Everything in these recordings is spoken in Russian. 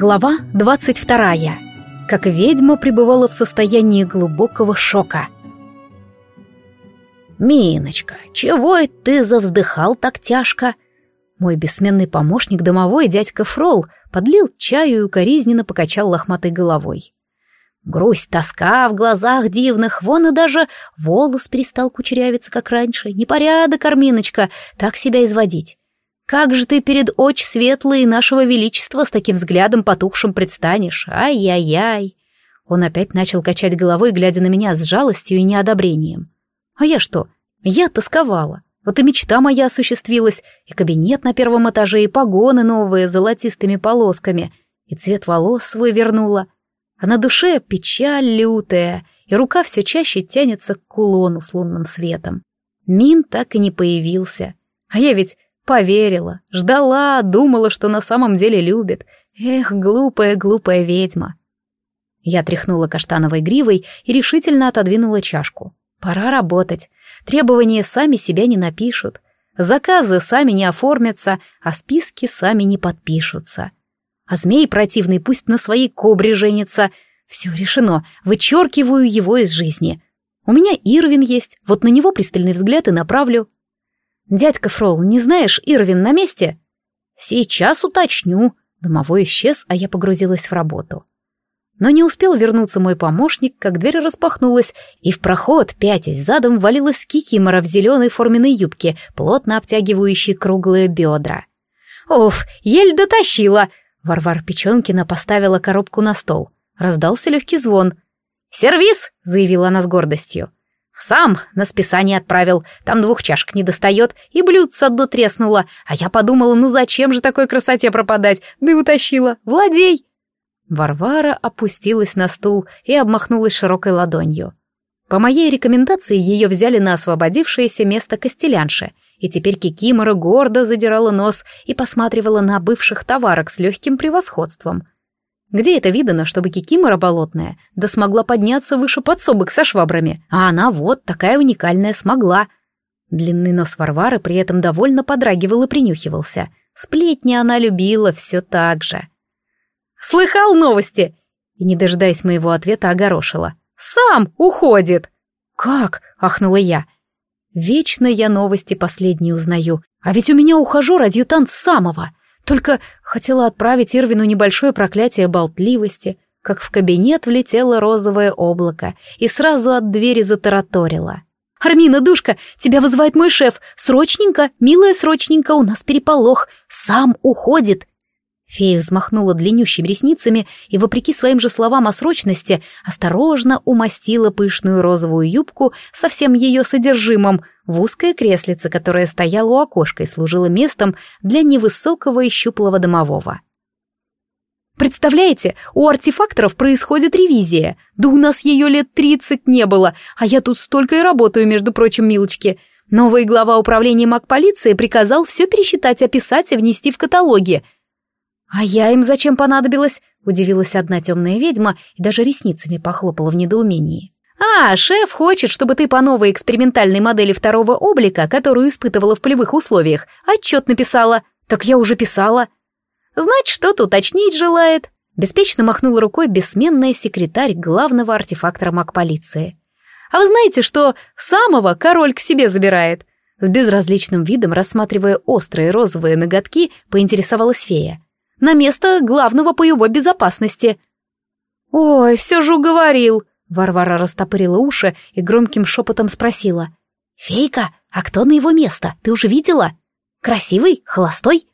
Глава 22. Как ведьма пребывала в состоянии глубокого шока. «Миночка, чего это ты завздыхал так тяжко?» Мой бессменный помощник домовой, дядька Фрол, подлил чаю и укоризненно покачал лохматой головой. Грусть, тоска в глазах дивных, вон и даже волос перестал кучерявиться, как раньше. Непорядок, Арминочка, так себя изводить. Как же ты перед оч светлые нашего величества с таким взглядом потухшим предстанешь? Ай-яй-яй!» Он опять начал качать головой, глядя на меня с жалостью и неодобрением. «А я что? Я тосковала. Вот и мечта моя осуществилась, и кабинет на первом этаже, и погоны новые с золотистыми полосками, и цвет волос свой вернула. А на душе печаль лютая, и рука все чаще тянется к кулону с лунным светом. Мин так и не появился. А я ведь Поверила, ждала, думала, что на самом деле любит. Эх, глупая, глупая ведьма. Я тряхнула каштановой гривой и решительно отодвинула чашку. Пора работать. Требования сами себя не напишут. Заказы сами не оформятся, а списки сами не подпишутся. А змей противный пусть на своей кобре женится. Все решено, вычеркиваю его из жизни. У меня Ирвин есть, вот на него пристальный взгляд и направлю. «Дядька Фрол, не знаешь, Ирвин на месте?» «Сейчас уточню». Домовой исчез, а я погрузилась в работу. Но не успел вернуться мой помощник, как дверь распахнулась, и в проход, пятясь задом, валилась кикимора в зеленой форменной юбке, плотно обтягивающей круглые бедра. «Оф, ель дотащила!» Варвар Печенкина поставила коробку на стол. Раздался легкий звон. «Сервис!» — заявила она с гордостью. Сам на списание отправил, там двух чашек не достает, и блюдце одно треснуло, а я подумала, ну зачем же такой красоте пропадать, да и утащила, владей!» Варвара опустилась на стул и обмахнулась широкой ладонью. По моей рекомендации ее взяли на освободившееся место костелянши, и теперь Кикимора гордо задирала нос и посматривала на бывших товарок с легким превосходством — где это видано, чтобы кикимора болотная да смогла подняться выше подсобок со швабрами? А она вот такая уникальная смогла. Длинный нос Варвары при этом довольно подрагивал и принюхивался. Сплетни она любила все так же. «Слыхал новости?» И, не дожидаясь моего ответа, огорошила. «Сам уходит!» «Как?» — ахнула я. «Вечно я новости последние узнаю. А ведь у меня ухажер адъютант самого. Только хотела отправить Ирвину небольшое проклятие болтливости, как в кабинет влетело розовое облако и сразу от двери затараторило. «Армина, душка, тебя вызывает мой шеф! Срочненько, милая срочненько, у нас переполох! Сам уходит! Фея взмахнула длиннющими ресницами и, вопреки своим же словам о срочности, осторожно умастила пышную розовую юбку со всем ее содержимым в узкое креслице, которое стояло у окошка и служило местом для невысокого и щуплого домового. «Представляете, у артефакторов происходит ревизия. Да у нас ее лет тридцать не было, а я тут столько и работаю, между прочим, милочки. Новый глава управления маг-полиции приказал все пересчитать, описать и внести в каталоги». «А я им зачем понадобилась?» — удивилась одна темная ведьма и даже ресницами похлопала в недоумении. «А, шеф хочет, чтобы ты по новой экспериментальной модели второго облика, которую испытывала в полевых условиях, отчет написала. Так я уже писала». «Знать что-то уточнить желает», — беспечно махнул рукой бессменная секретарь главного артефактора маг-полиции. «А вы знаете, что самого король к себе забирает?» С безразличным видом, рассматривая острые розовые ноготки, поинтересовалась фея на место главного по его безопасности». «Ой, все же уговорил!» Варвара растопырила уши и громким шепотом спросила. «Фейка, а кто на его место? Ты уже видела? Красивый? Холостой?»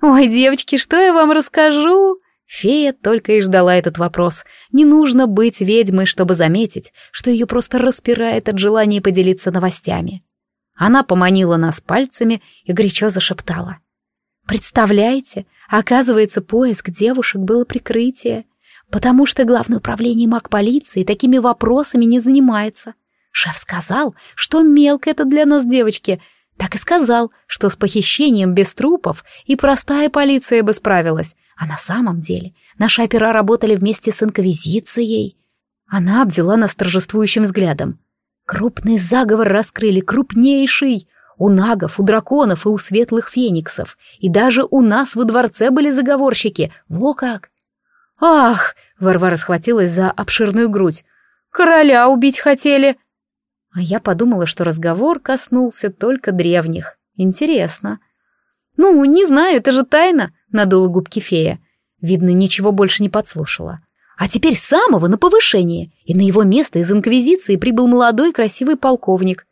«Ой, девочки, что я вам расскажу?» Фея только и ждала этот вопрос. Не нужно быть ведьмой, чтобы заметить, что ее просто распирает от желания поделиться новостями. Она поманила нас пальцами и горячо зашептала. Представляете, оказывается, поиск девушек было прикрытие, потому что главное управление маг полиции такими вопросами не занимается. Шеф сказал, что мелко это для нас, девочки, так и сказал, что с похищением без трупов и простая полиция бы справилась. А на самом деле наши опера работали вместе с инквизицией. Она обвела нас торжествующим взглядом. Крупный заговор раскрыли, крупнейший у нагов, у драконов и у светлых фениксов. И даже у нас во дворце были заговорщики. Во как! Ах! Варвара схватилась за обширную грудь. Короля убить хотели! А я подумала, что разговор коснулся только древних. Интересно. Ну, не знаю, это же тайна, надула губки фея. Видно, ничего больше не подслушала. А теперь самого на повышение, и на его место из инквизиции прибыл молодой красивый полковник.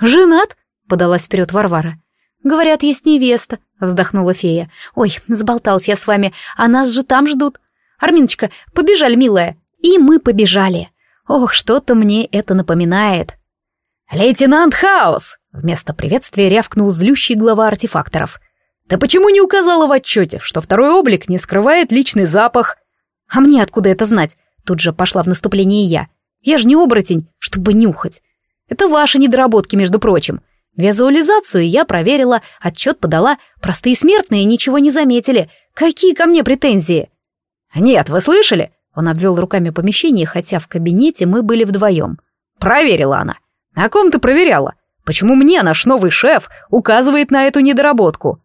«Женат?» — подалась вперед Варвара. «Говорят, есть невеста», — вздохнула фея. «Ой, сболталась я с вами, а нас же там ждут. Арминочка, побежали, милая!» И мы побежали. Ох, что-то мне это напоминает. «Лейтенант Хаус!» — вместо приветствия рявкнул злющий глава артефакторов. «Да почему не указала в отчете, что второй облик не скрывает личный запах?» «А мне откуда это знать?» Тут же пошла в наступление я. «Я же не оборотень, чтобы нюхать. Это ваши недоработки, между прочим. Визуализацию я проверила, отчет подала. Простые смертные ничего не заметили. Какие ко мне претензии? А нет, вы слышали? Он обвел руками помещение, хотя в кабинете мы были вдвоем. Проверила она. На ком ты проверяла? Почему мне наш новый шеф указывает на эту недоработку?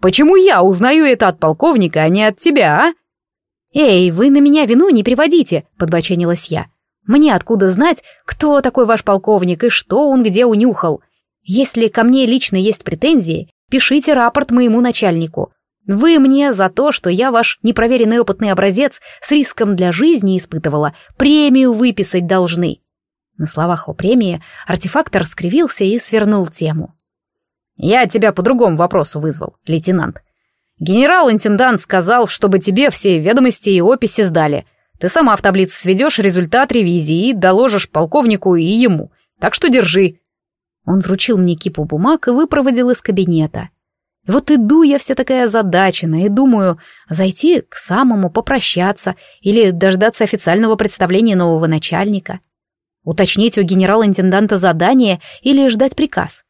Почему я узнаю это от полковника, а не от тебя, а? «Эй, вы на меня вину не приводите», — подбоченилась я. «Мне откуда знать, кто такой ваш полковник и что он где унюхал? Если ко мне лично есть претензии, пишите рапорт моему начальнику. Вы мне за то, что я ваш непроверенный опытный образец с риском для жизни испытывала, премию выписать должны». На словах о премии артефактор скривился и свернул тему. «Я тебя по другому вопросу вызвал, лейтенант. Генерал-интендант сказал, чтобы тебе все ведомости и описи сдали. Ты сама в таблице сведешь результат ревизии и доложишь полковнику и ему. Так что держи. Он вручил мне кипу бумаг и выпроводил из кабинета. Вот иду я вся такая озадаченная и думаю, зайти к самому попрощаться или дождаться официального представления нового начальника, уточнить у генерал-интенданта задание или ждать приказ.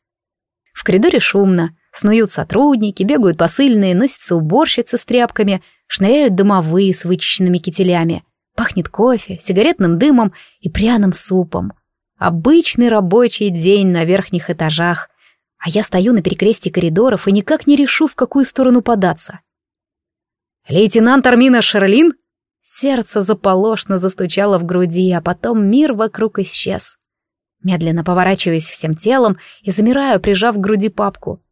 В коридоре шумно, снуют сотрудники, бегают посыльные, носятся уборщицы с тряпками, шныряют домовые с вычищенными кителями. Пахнет кофе, сигаретным дымом и пряным супом. Обычный рабочий день на верхних этажах. А я стою на перекрестии коридоров и никак не решу, в какую сторону податься. «Лейтенант Армина Шерлин?» Сердце заполошно застучало в груди, а потом мир вокруг исчез. Медленно поворачиваясь всем телом и замираю, прижав к груди папку.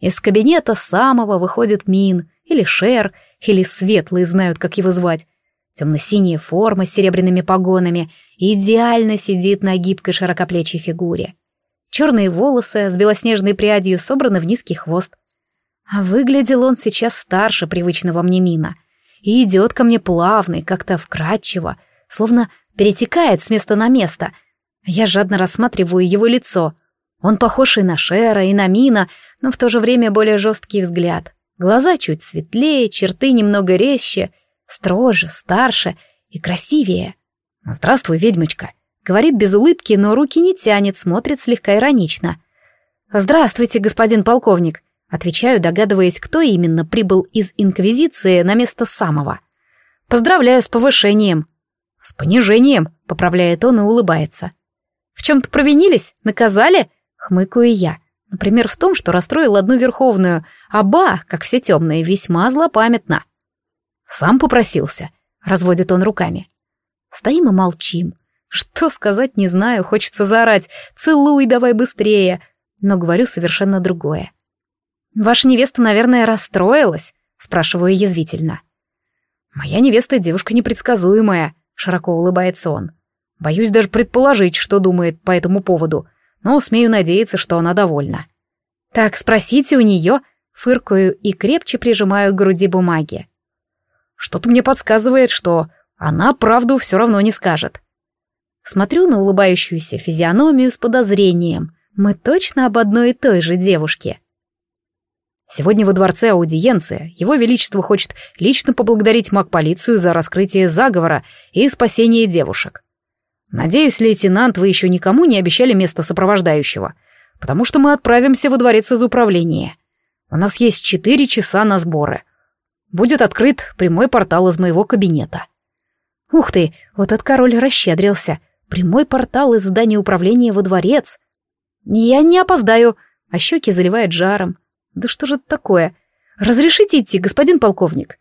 Из кабинета самого выходит Мин, или Шер, или Светлый знают, как его звать, Темно-синяя форма с серебряными погонами идеально сидит на гибкой широкоплечей фигуре. Черные волосы с белоснежной прядью собраны в низкий хвост. А выглядел он сейчас старше привычного мне мина и идет ко мне плавный, как-то вкрадчиво, словно перетекает с места на место. Я жадно рассматриваю его лицо. Он похож и на Шера, и на Мина, но в то же время более жесткий взгляд. Глаза чуть светлее, черты немного резче — строже, старше и красивее. «Здравствуй, ведьмочка!» Говорит без улыбки, но руки не тянет, смотрит слегка иронично. «Здравствуйте, господин полковник!» Отвечаю, догадываясь, кто именно прибыл из Инквизиции на место самого. «Поздравляю с повышением!» «С понижением!» — поправляет он и улыбается. «В чем-то провинились? Наказали?» — хмыкаю я. Например, в том, что расстроил одну верховную, а ба, как все темные, весьма злопамятно. Сам попросился. Разводит он руками. Стоим и молчим. Что сказать, не знаю, хочется заорать. Целуй давай быстрее. Но говорю совершенно другое. Ваша невеста, наверное, расстроилась? Спрашиваю язвительно. Моя невеста девушка непредсказуемая, широко улыбается он. Боюсь даже предположить, что думает по этому поводу, но смею надеяться, что она довольна. Так спросите у нее, фыркаю и крепче прижимаю к груди бумаги. Что-то мне подсказывает, что она правду все равно не скажет. Смотрю на улыбающуюся физиономию с подозрением. Мы точно об одной и той же девушке. Сегодня во дворце аудиенция. Его Величество хочет лично поблагодарить маг-полицию за раскрытие заговора и спасение девушек. Надеюсь, лейтенант, вы еще никому не обещали место сопровождающего, потому что мы отправимся во дворец из управления. У нас есть четыре часа на сборы. Будет открыт прямой портал из моего кабинета. Ух ты, вот этот король расщедрился. Прямой портал из здания управления во дворец. Я не опоздаю, а щеки заливает жаром. Да что же это такое? Разрешите идти, господин полковник?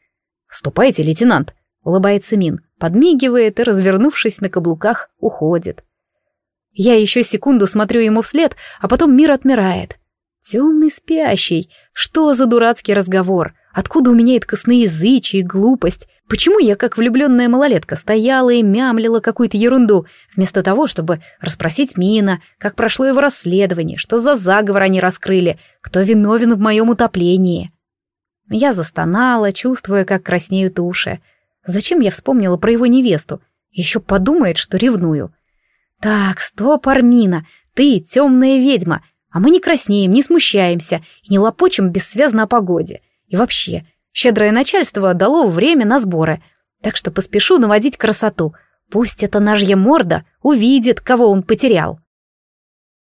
Ступайте, лейтенант, улыбается Мин, подмигивает и, развернувшись на каблуках, уходит. Я еще секунду смотрю ему вслед, а потом мир отмирает. Темный спящий. Что за дурацкий разговор? Откуда у меня эта косноязычие и глупость? Почему я, как влюбленная малолетка, стояла и мямлила какую-то ерунду, вместо того, чтобы расспросить Мина, как прошло его расследование, что за заговор они раскрыли, кто виновен в моем утоплении? Я застонала, чувствуя, как краснеют уши. Зачем я вспомнила про его невесту? Еще подумает, что ревную. Так, стоп, Армина, ты темная ведьма, а мы не краснеем, не смущаемся и не лопочем бессвязно о погоде. — и вообще, щедрое начальство дало время на сборы, так что поспешу наводить красоту. Пусть эта нажья морда увидит, кого он потерял.